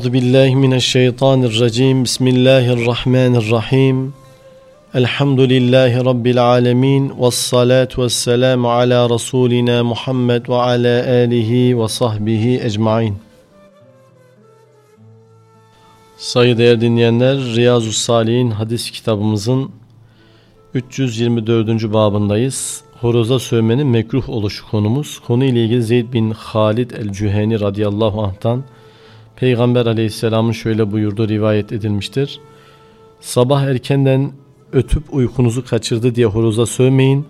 Euzu billahi mineşşeytanirracim. Bismillahirrahmanirrahim. Elhamdülillahi rabbil alamin ve salatu vesselamu ala rasulina Muhammed ve ala alihi ve sahbihi ecmaîn. Saygıdeğer dinleyenler, Riyazu Salihin hadis kitabımızın 324. babındayız. Horoza sövmenin mekruh oluşu konumuz. Konu ile ilgili Zeyd bin Halid el-Cüheni radıyallahu anh'tan Peygamber aleyhisselamın şöyle buyurduğu rivayet edilmiştir. Sabah erkenden ötüp uykunuzu kaçırdı diye horoza sövmeyin.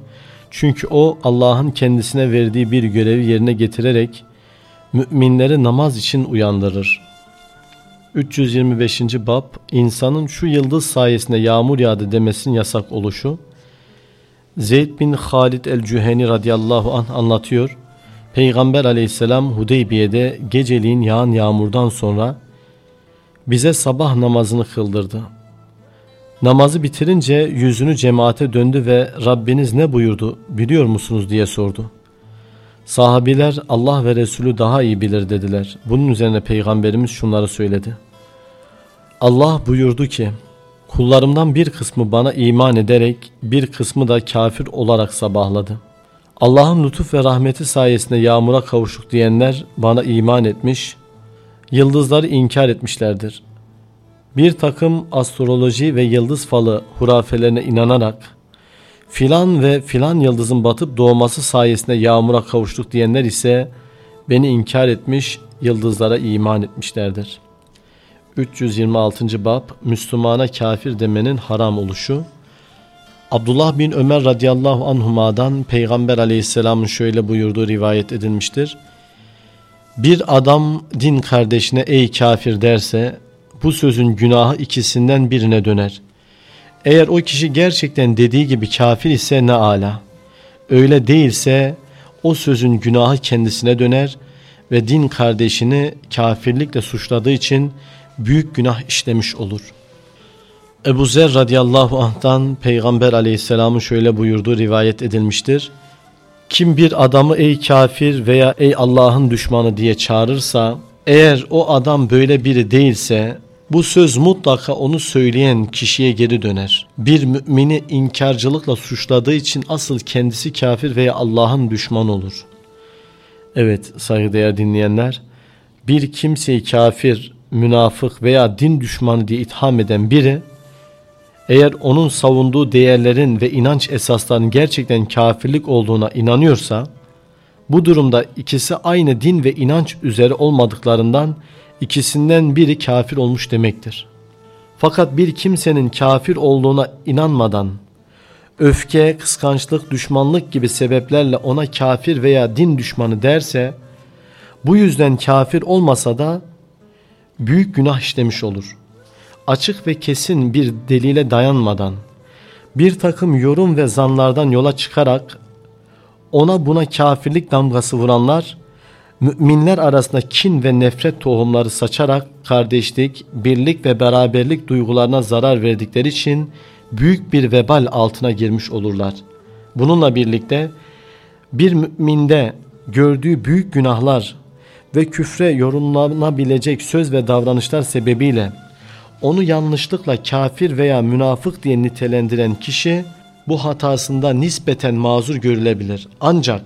Çünkü o Allah'ın kendisine verdiği bir görevi yerine getirerek müminleri namaz için uyandırır. 325. Bab insanın şu yıldız sayesinde yağmur yağdı demesinin yasak oluşu. Zeyd bin Halid el-Cüheni radıyallahu anh anlatıyor. Peygamber aleyhisselam Hudeybiye'de geceliğin yağan yağmurdan sonra bize sabah namazını kıldırdı. Namazı bitirince yüzünü cemaate döndü ve Rabbiniz ne buyurdu biliyor musunuz diye sordu. Sahabiler Allah ve Resulü daha iyi bilir dediler. Bunun üzerine Peygamberimiz şunları söyledi. Allah buyurdu ki kullarımdan bir kısmı bana iman ederek bir kısmı da kafir olarak sabahladı. Allah'ın lütuf ve rahmeti sayesinde yağmura kavuştuk diyenler bana iman etmiş, yıldızları inkar etmişlerdir. Bir takım astroloji ve yıldız falı hurafelerine inanarak filan ve filan yıldızın batıp doğması sayesinde yağmura kavuştuk diyenler ise beni inkar etmiş, yıldızlara iman etmişlerdir. 326. Bab Müslümana kafir demenin haram oluşu Abdullah bin Ömer radıyallahu anhuma'dan Peygamber aleyhisselamın şöyle buyurduğu rivayet edilmiştir. Bir adam din kardeşine ey kafir derse bu sözün günahı ikisinden birine döner. Eğer o kişi gerçekten dediği gibi kafir ise ne ala. Öyle değilse o sözün günahı kendisine döner ve din kardeşini kafirlikle suçladığı için büyük günah işlemiş olur.'' Ebu Zer radıyallahu anh'tan Peygamber aleyhisselamın şöyle buyurduğu rivayet edilmiştir. Kim bir adamı ey kafir veya ey Allah'ın düşmanı diye çağırırsa eğer o adam böyle biri değilse bu söz mutlaka onu söyleyen kişiye geri döner. Bir mümini inkarcılıkla suçladığı için asıl kendisi kafir veya Allah'ın düşmanı olur. Evet saygıdeğer dinleyenler bir kimseyi kafir, münafık veya din düşmanı diye itham eden biri eğer onun savunduğu değerlerin ve inanç esaslarının gerçekten kafirlik olduğuna inanıyorsa, bu durumda ikisi aynı din ve inanç üzere olmadıklarından ikisinden biri kafir olmuş demektir. Fakat bir kimsenin kafir olduğuna inanmadan, öfke, kıskançlık, düşmanlık gibi sebeplerle ona kafir veya din düşmanı derse, bu yüzden kafir olmasa da büyük günah işlemiş olur açık ve kesin bir delile dayanmadan bir takım yorum ve zanlardan yola çıkarak ona buna kafirlik damgası vuranlar müminler arasında kin ve nefret tohumları saçarak kardeşlik, birlik ve beraberlik duygularına zarar verdikleri için büyük bir vebal altına girmiş olurlar. Bununla birlikte bir müminde gördüğü büyük günahlar ve küfre yorumlanabilecek söz ve davranışlar sebebiyle onu yanlışlıkla kafir veya münafık diye nitelendiren kişi bu hatasında nispeten mazur görülebilir. Ancak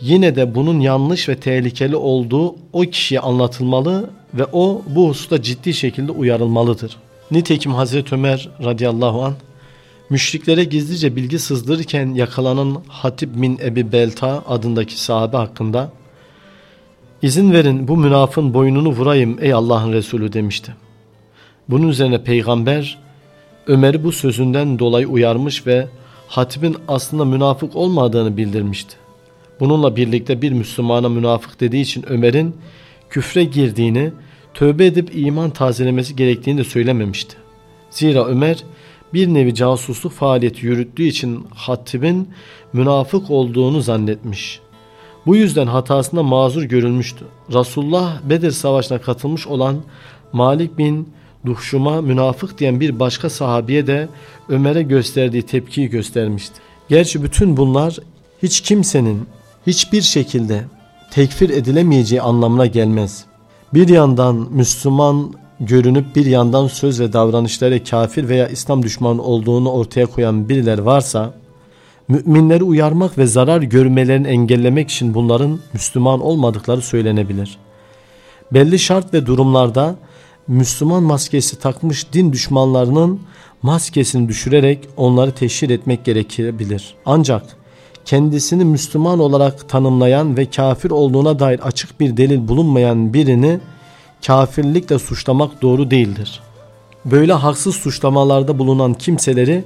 yine de bunun yanlış ve tehlikeli olduğu o kişiye anlatılmalı ve o bu hususta ciddi şekilde uyarılmalıdır. Nitekim Hazreti Ömer radıyallahu an müşriklere gizlice bilgi sızdırırken yakalanan Hatib bin Ebi Belta adındaki sahabe hakkında izin verin bu münafın boynunu vurayım ey Allah'ın Resulü demişti. Bunun üzerine peygamber Ömer'i bu sözünden dolayı uyarmış ve hatibin aslında münafık olmadığını bildirmişti. Bununla birlikte bir Müslümana münafık dediği için Ömer'in küfre girdiğini, tövbe edip iman tazelemesi gerektiğini de söylememişti. Zira Ömer bir nevi casusluk faaliyeti yürüttüğü için hatibin münafık olduğunu zannetmiş. Bu yüzden hatasında mazur görülmüştü. Resulullah Bedir Savaşı'na katılmış olan Malik bin Duhşum'a münafık diyen bir başka sahabiye de Ömer'e gösterdiği tepkiyi göstermişti. Gerçi bütün bunlar hiç kimsenin hiçbir şekilde tekfir edilemeyeceği anlamına gelmez. Bir yandan Müslüman görünüp bir yandan söz ve davranışları kafir veya İslam düşmanı olduğunu ortaya koyan biriler varsa müminleri uyarmak ve zarar görmelerini engellemek için bunların Müslüman olmadıkları söylenebilir. Belli şart ve durumlarda Müslüman maskesi takmış din düşmanlarının maskesini düşürerek onları teşhir etmek gerekebilir. Ancak kendisini Müslüman olarak tanımlayan ve kafir olduğuna dair açık bir delil bulunmayan birini kafirlikle suçlamak doğru değildir. Böyle haksız suçlamalarda bulunan kimseleri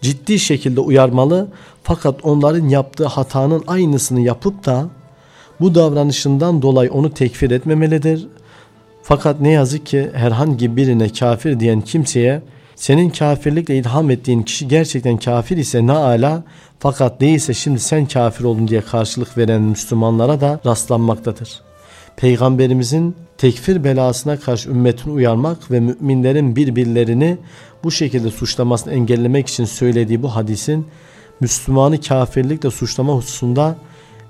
ciddi şekilde uyarmalı fakat onların yaptığı hatanın aynısını yapıp da bu davranışından dolayı onu tekfir etmemelidir. Fakat ne yazık ki herhangi birine kafir diyen kimseye senin kafirlikle ilham ettiğin kişi gerçekten kafir ise ne ala fakat değilse şimdi sen kafir oldun diye karşılık veren Müslümanlara da rastlanmaktadır. Peygamberimizin tekfir belasına karşı ümmetini uyarmak ve müminlerin birbirlerini bu şekilde suçlamasını engellemek için söylediği bu hadisin Müslümanı kafirlikle suçlama hususunda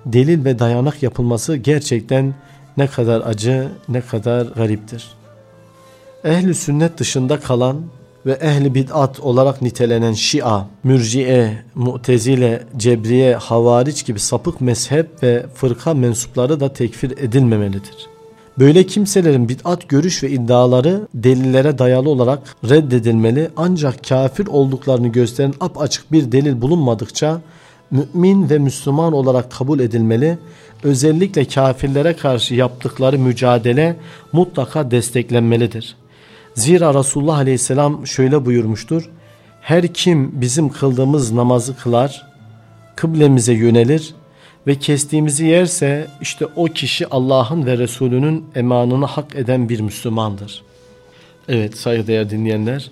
delil ve dayanak yapılması gerçekten ne kadar acı, ne kadar gariptir. Ehli sünnet dışında kalan ve ehli bid'at olarak nitelenen Şia, Mürciye, Mu'tezile, Cebriye, Havariç gibi sapık mezhep ve fırka mensupları da tekfir edilmemelidir. Böyle kimselerin bid'at görüş ve iddiaları delillere dayalı olarak reddedilmeli ancak kafir olduklarını gösteren apaçık bir delil bulunmadıkça mümin ve Müslüman olarak kabul edilmeli. Özellikle kafirlere karşı yaptıkları mücadele mutlaka desteklenmelidir. Zira Resulullah Aleyhisselam şöyle buyurmuştur. Her kim bizim kıldığımız namazı kılar, kıblemize yönelir ve kestiğimizi yerse işte o kişi Allah'ın ve Resulünün emanını hak eden bir Müslümandır. Evet saygıdeğer dinleyenler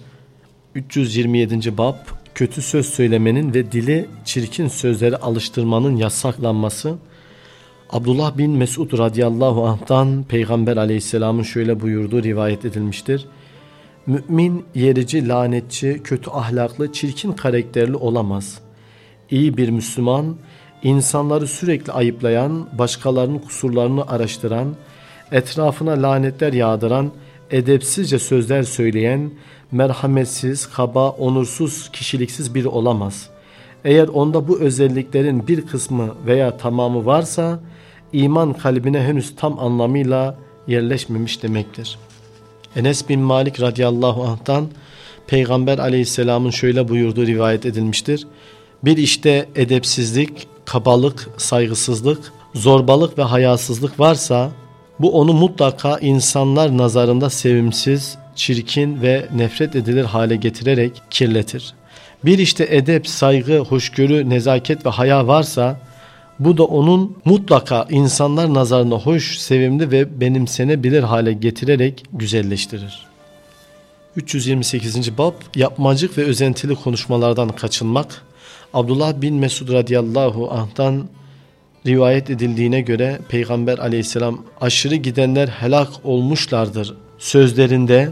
327. bab kötü söz söylemenin ve dili çirkin sözleri alıştırmanın yasaklanması Abdullah bin Mesud radıyallahu anh'tan Peygamber aleyhisselamın şöyle buyurduğu rivayet edilmiştir. Mümin yerici, lanetçi, kötü ahlaklı, çirkin karakterli olamaz. İyi bir Müslüman, insanları sürekli ayıplayan, başkalarının kusurlarını araştıran, etrafına lanetler yağdıran, edepsizce sözler söyleyen, merhametsiz, kaba, onursuz, kişiliksiz biri olamaz. Eğer onda bu özelliklerin bir kısmı veya tamamı varsa, iman kalbine henüz tam anlamıyla yerleşmemiş demektir. Enes bin Malik radıyallahu anh'tan Peygamber aleyhisselamın şöyle buyurduğu rivayet edilmiştir. Bir işte edepsizlik, kabalık, saygısızlık, zorbalık ve hayasızlık varsa bu onu mutlaka insanlar nazarında sevimsiz, çirkin ve nefret edilir hale getirerek kirletir. Bir işte edep, saygı, hoşgörü, nezaket ve haya varsa bu da onun mutlaka insanlar nazarında hoş, sevimli ve benimsenebilir hale getirerek güzelleştirir. 328. Bab Yapmacık ve özentili konuşmalardan kaçınmak Abdullah bin Mesud radıyallahu anh'tan rivayet edildiğine göre Peygamber aleyhisselam aşırı gidenler helak olmuşlardır. Sözlerinde,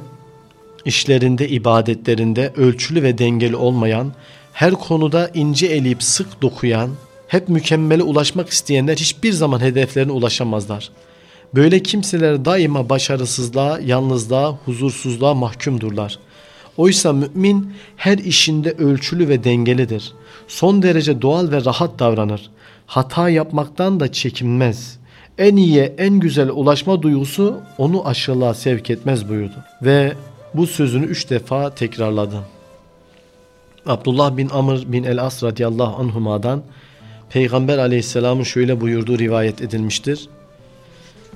işlerinde, ibadetlerinde ölçülü ve dengeli olmayan, her konuda ince eleyip sık dokuyan, hep mükemmele ulaşmak isteyenler hiçbir zaman hedeflerine ulaşamazlar. Böyle kimseler daima başarısızlığa, yalnızlığa, huzursuzluğa mahkumdurlar. Oysa mümin her işinde ölçülü ve dengelidir. Son derece doğal ve rahat davranır. Hata yapmaktan da çekinmez. En iyiye, en güzel ulaşma duygusu onu aşırılığa sevk etmez buyurdu. Ve bu sözünü üç defa tekrarladı. Abdullah bin Amr bin el-As radiyallahu anhuma'dan Peygamber aleyhisselamın şöyle buyurduğu rivayet edilmiştir.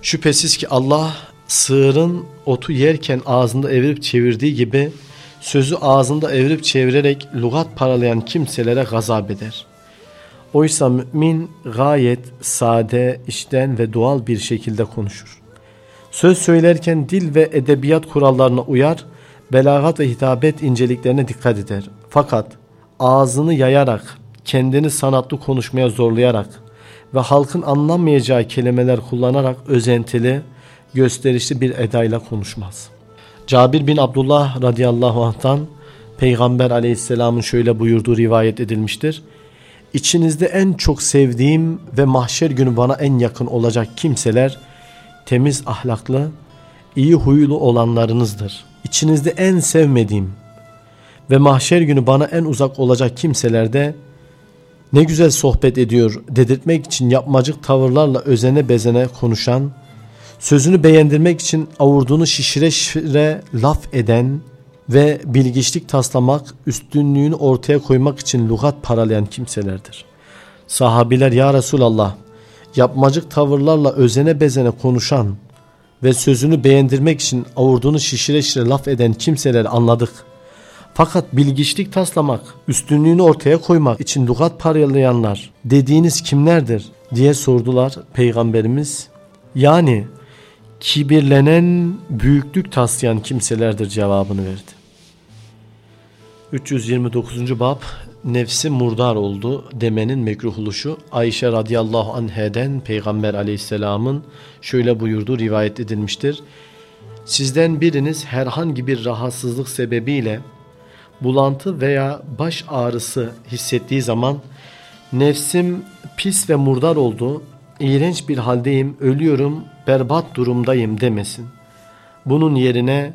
Şüphesiz ki Allah sığırın otu yerken ağzında evirip çevirdiği gibi sözü ağzında evirip çevirerek lugat paralayan kimselere gazap eder. Oysa mümin gayet sade, işten ve doğal bir şekilde konuşur. Söz söylerken dil ve edebiyat kurallarına uyar, belagat ve hitabet inceliklerine dikkat eder. Fakat ağzını yayarak, kendini sanatlı konuşmaya zorlayarak ve halkın anlamayacağı kelimeler kullanarak özentili, gösterişli bir edayla konuşmaz. Cabir bin Abdullah radıyallahu anh'tan Peygamber aleyhisselamın şöyle buyurduğu rivayet edilmiştir. İçinizde en çok sevdiğim ve mahşer günü bana en yakın olacak kimseler temiz ahlaklı, iyi huylu olanlarınızdır. İçinizde en sevmediğim ve mahşer günü bana en uzak olacak kimselerde ne güzel sohbet ediyor dedirtmek için yapmacık tavırlarla özene bezene konuşan, sözünü beğendirmek için avurduğunu şişire şişire laf eden ve bilgiçlik taslamak, üstünlüğünü ortaya koymak için lugat paralayan kimselerdir. Sahabiler ya Resulallah yapmacık tavırlarla özene bezene konuşan ve sözünü beğendirmek için avurduğunu şişire şişire laf eden kimseler anladık. Fakat bilgiçlik taslamak, üstünlüğünü ortaya koymak için lugat paralayanlar dediğiniz kimlerdir diye sordular Peygamberimiz. Yani kibirlenen, büyüklük taslayan kimselerdir cevabını verdi. 329. bab nefsi murdar oldu demenin mekruhuluşu Ayşe radıyallahu anheden Peygamber aleyhisselamın şöyle buyurduğu rivayet edilmiştir. Sizden biriniz herhangi bir rahatsızlık sebebiyle bulantı veya baş ağrısı hissettiği zaman nefsim pis ve murdar oldu, iğrenç bir haldeyim, ölüyorum, berbat durumdayım demesin. Bunun yerine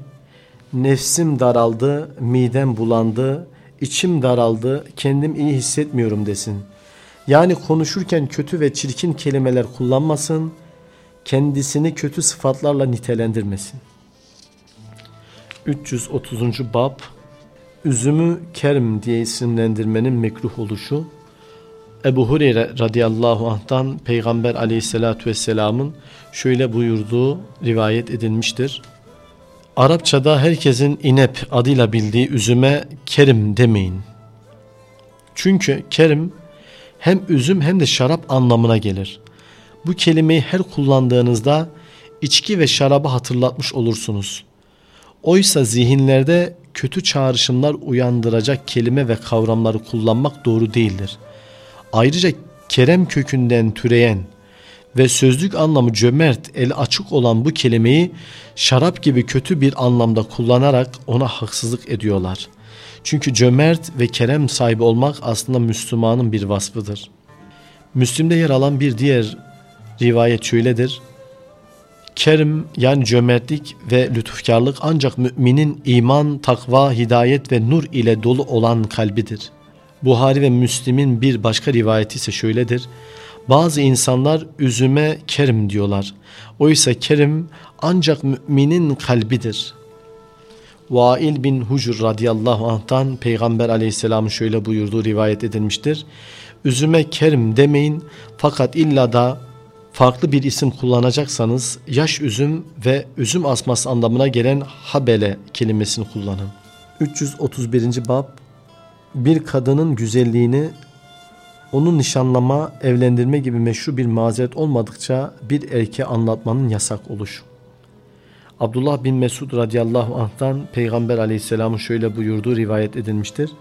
nefsim daraldı, midem bulandı, içim daraldı, kendim iyi hissetmiyorum desin. Yani konuşurken kötü ve çirkin kelimeler kullanmasın, kendisini kötü sıfatlarla nitelendirmesin. 330. Bab Üzümü kerm diye isimlendirmenin mekruh oluşu Ebu Hureyre radıyallahu anh'tan Peygamber aleyhissalatü vesselamın şöyle buyurduğu rivayet edilmiştir. Arapçada herkesin inep adıyla bildiği üzüme kerim demeyin. Çünkü kerim hem üzüm hem de şarap anlamına gelir. Bu kelimeyi her kullandığınızda içki ve şarabı hatırlatmış olursunuz. Oysa zihinlerde kötü çağrışımlar uyandıracak kelime ve kavramları kullanmak doğru değildir. Ayrıca kerem kökünden türeyen ve sözlük anlamı cömert, el açık olan bu kelimeyi şarap gibi kötü bir anlamda kullanarak ona haksızlık ediyorlar. Çünkü cömert ve kerem sahibi olmak aslında Müslümanın bir vasfıdır. Müslim'de yer alan bir diğer rivayet şöyledir. Kerim yani cömertlik ve lütufkarlık ancak müminin iman, takva, hidayet ve nur ile dolu olan kalbidir. Buhari ve Müslim'in bir başka rivayeti ise şöyledir. Bazı insanlar üzüme kerim diyorlar. Oysa kerim ancak müminin kalbidir. Vail bin Hucur radıyallahu anh'tan Peygamber aleyhisselamın şöyle buyurduğu rivayet edilmiştir. Üzüme kerim demeyin fakat illa da farklı bir isim kullanacaksanız yaş üzüm ve üzüm asması anlamına gelen habele kelimesini kullanın. 331. bab bir kadının güzelliğini onun nişanlama, evlendirme gibi meşru bir mazeret olmadıkça bir erkeğe anlatmanın yasak oluşu. Abdullah bin Mesud radıyallahu anh'tan Peygamber aleyhisselamın şöyle buyurduğu rivayet edilmiştir.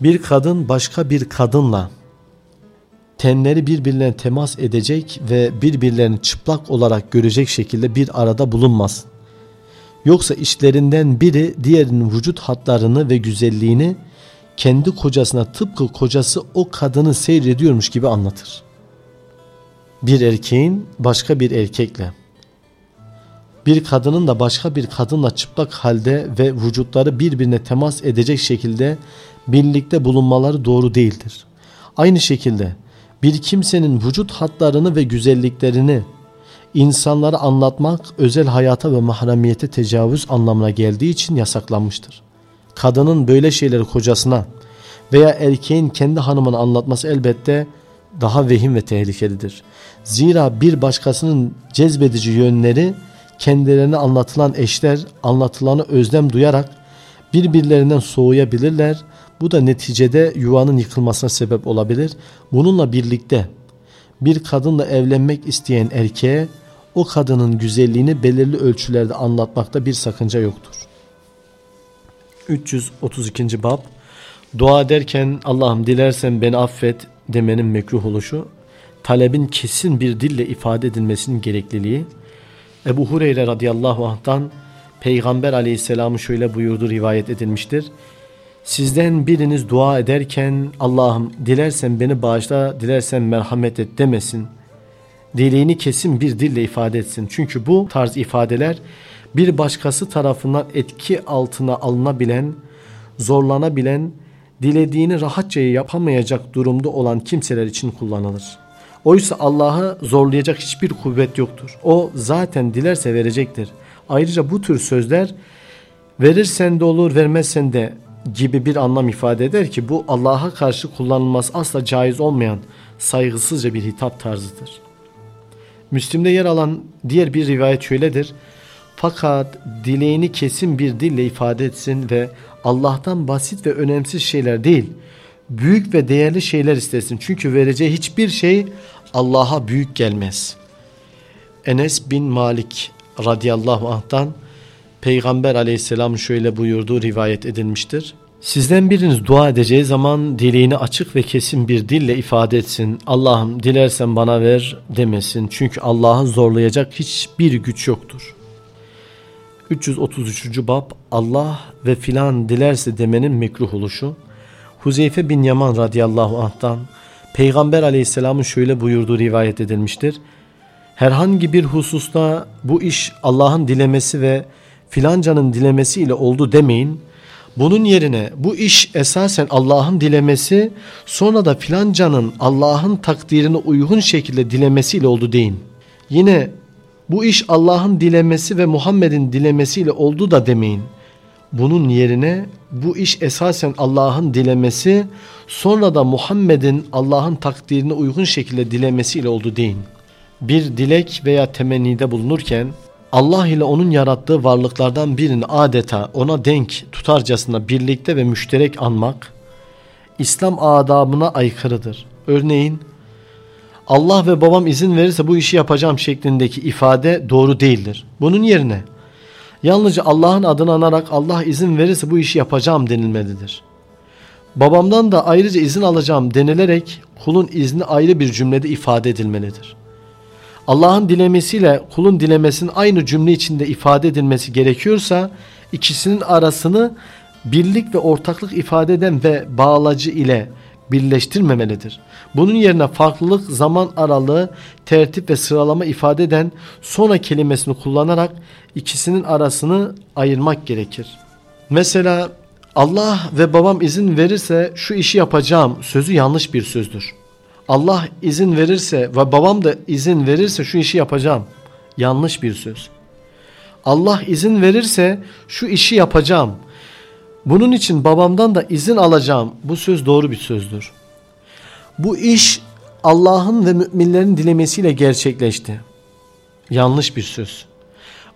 Bir kadın başka bir kadınla tenleri birbirlerine temas edecek ve birbirlerini çıplak olarak görecek şekilde bir arada bulunmaz. Yoksa işlerinden biri diğerinin vücut hatlarını ve güzelliğini kendi kocasına tıpkı kocası o kadını seyrediyormuş gibi anlatır. Bir erkeğin başka bir erkekle, bir kadının da başka bir kadınla çıplak halde ve vücutları birbirine temas edecek şekilde birlikte bulunmaları doğru değildir. Aynı şekilde bir kimsenin vücut hatlarını ve güzelliklerini insanlara anlatmak özel hayata ve mahremiyete tecavüz anlamına geldiği için yasaklanmıştır. Kadının böyle şeyleri kocasına veya erkeğin kendi hanımına anlatması elbette daha vehim ve tehlikelidir. Zira bir başkasının cezbedici yönleri kendilerine anlatılan eşler anlatılanı özlem duyarak birbirlerinden soğuyabilirler bu da neticede yuvanın yıkılmasına sebep olabilir. Bununla birlikte bir kadınla evlenmek isteyen erkeğe o kadının güzelliğini belirli ölçülerde anlatmakta bir sakınca yoktur. 332. Bab Dua ederken Allah'ım dilersen beni affet demenin mekruh oluşu, talebin kesin bir dille ifade edilmesinin gerekliliği, Ebu Hureyre radıyallahu anh'tan Peygamber aleyhisselamın şöyle buyurduğu rivayet edilmiştir. Sizden biriniz dua ederken Allah'ım dilersen beni bağışla, dilersen merhamet et demesin. dileğini kesin bir dille ifade etsin. Çünkü bu tarz ifadeler bir başkası tarafından etki altına alınabilen, zorlanabilen, dilediğini rahatça yapamayacak durumda olan kimseler için kullanılır. Oysa Allah'ı zorlayacak hiçbir kuvvet yoktur. O zaten dilerse verecektir. Ayrıca bu tür sözler verirsen de olur vermezsen de gibi bir anlam ifade eder ki bu Allah'a karşı kullanılması asla caiz olmayan saygısızca bir hitap tarzıdır. Müslim'de yer alan diğer bir rivayet şöyledir. Fakat dileğini kesin bir dille ifade etsin ve Allah'tan basit ve önemsiz şeyler değil, büyük ve değerli şeyler istesin. Çünkü vereceği hiçbir şey Allah'a büyük gelmez. Enes bin Malik radıyallahu anh'tan Peygamber aleyhisselam şöyle buyurduğu rivayet edilmiştir. Sizden biriniz dua edeceği zaman dileğini açık ve kesin bir dille ifade etsin. Allah'ım dilersen bana ver demesin. Çünkü Allah'ı zorlayacak hiçbir güç yoktur. 333. Bab Allah ve filan dilerse demenin mekruh oluşu. Huzeyfe bin Yaman radıyallahu anh'tan Peygamber aleyhisselamın şöyle buyurduğu rivayet edilmiştir. Herhangi bir hususta bu iş Allah'ın dilemesi ve filancanın dilemesi ile oldu demeyin. Bunun yerine bu iş esasen Allah'ın dilemesi sonra da filancanın Allah'ın takdirine uygun şekilde dilemesiyle oldu deyin. Yine bu iş Allah'ın dilemesi ve Muhammed'in dilemesiyle oldu da demeyin. Bunun yerine bu iş esasen Allah'ın dilemesi sonra da Muhammed'in Allah'ın takdirine uygun şekilde dilemesiyle oldu deyin. Bir dilek veya temennide bulunurken Allah ile onun yarattığı varlıklardan birini adeta ona denk tutarcasına birlikte ve müşterek anmak İslam adabına aykırıdır. Örneğin Allah ve babam izin verirse bu işi yapacağım şeklindeki ifade doğru değildir. Bunun yerine yalnızca Allah'ın adını anarak Allah izin verirse bu işi yapacağım denilmelidir. Babamdan da ayrıca izin alacağım denilerek kulun izni ayrı bir cümlede ifade edilmelidir. Allah'ın dilemesiyle kulun dilemesinin aynı cümle içinde ifade edilmesi gerekiyorsa ikisinin arasını birlik ve ortaklık ifade eden ve bağlacı ile birleştirmemelidir. Bunun yerine farklılık, zaman aralığı, tertip ve sıralama ifade eden sonra kelimesini kullanarak ikisinin arasını ayırmak gerekir. Mesela Allah ve babam izin verirse şu işi yapacağım sözü yanlış bir sözdür. Allah izin verirse ve babam da izin verirse şu işi yapacağım. Yanlış bir söz. Allah izin verirse şu işi yapacağım. Bunun için babamdan da izin alacağım. Bu söz doğru bir sözdür. Bu iş Allah'ın ve müminlerin dilemesiyle gerçekleşti. Yanlış bir söz.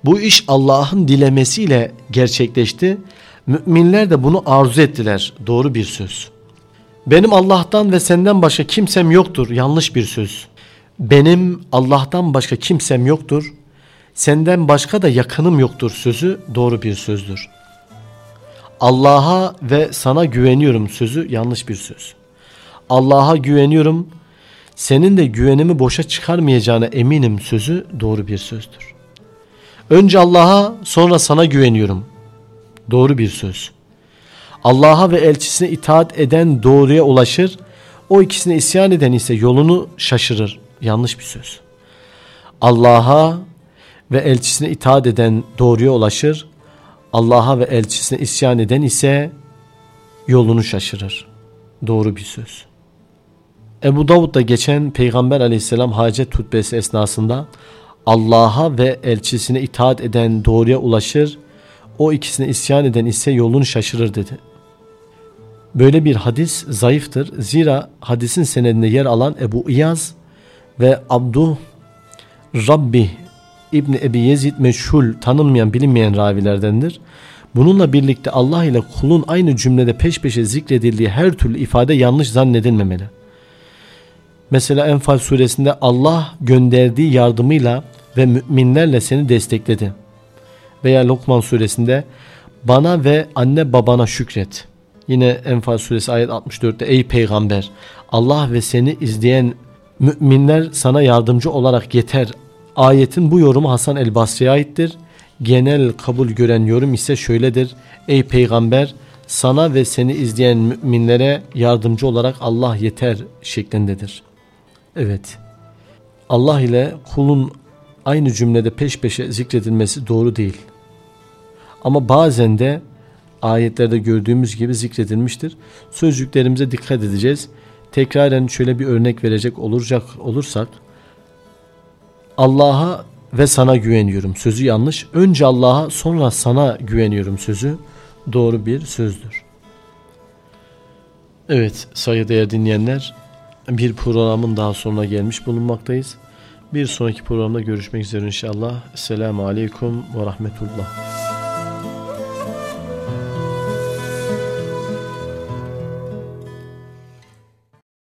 Bu iş Allah'ın dilemesiyle gerçekleşti. Müminler de bunu arzu ettiler. Doğru bir söz. Benim Allah'tan ve senden başka kimsem yoktur. Yanlış bir söz. Benim Allah'tan başka kimsem yoktur. Senden başka da yakınım yoktur sözü doğru bir sözdür. Allah'a ve sana güveniyorum sözü yanlış bir söz. Allah'a güveniyorum, senin de güvenimi boşa çıkarmayacağına eminim sözü doğru bir sözdür. Önce Allah'a sonra sana güveniyorum. Doğru bir söz. Allah'a ve elçisine itaat eden doğruya ulaşır. O ikisine isyan eden ise yolunu şaşırır. Yanlış bir söz. Allah'a ve elçisine itaat eden doğruya ulaşır. Allah'a ve elçisine isyan eden ise yolunu şaşırır. Doğru bir söz. Ebu Davud'da geçen Peygamber aleyhisselam hacet hutbesi esnasında Allah'a ve elçisine itaat eden doğruya ulaşır, o ikisine isyan eden ise yolunu şaşırır dedi. Böyle bir hadis zayıftır. Zira hadisin senedinde yer alan Ebu İyaz ve Abdu Rabbi İbni Ebi Yezid meşhul tanınmayan bilinmeyen ravilerdendir. Bununla birlikte Allah ile kulun aynı cümlede peş peşe zikredildiği her türlü ifade yanlış zannedilmemeli. Mesela Enfal suresinde Allah gönderdiği yardımıyla ve müminlerle seni destekledi. Veya Lokman suresinde bana ve anne babana şükret. Yine Enfal suresi ayet 64'te ey peygamber Allah ve seni izleyen müminler sana yardımcı olarak yeter. Ayetin bu yorumu Hasan el Basri'ye aittir. Genel kabul gören yorum ise şöyledir. Ey peygamber sana ve seni izleyen müminlere yardımcı olarak Allah yeter şeklindedir. Evet. Allah ile kulun aynı cümlede peş peşe zikredilmesi doğru değil. Ama bazen de ayetlerde gördüğümüz gibi zikredilmiştir. Sözcüklerimize dikkat edeceğiz. Tekraren şöyle bir örnek verecek olacak olursak Allah'a ve sana güveniyorum sözü yanlış. Önce Allah'a sonra sana güveniyorum sözü doğru bir sözdür. Evet saygıdeğer dinleyenler bir programın daha sonuna gelmiş bulunmaktayız. Bir sonraki programda görüşmek üzere inşallah. Selamun Aleyküm ve Rahmetullah.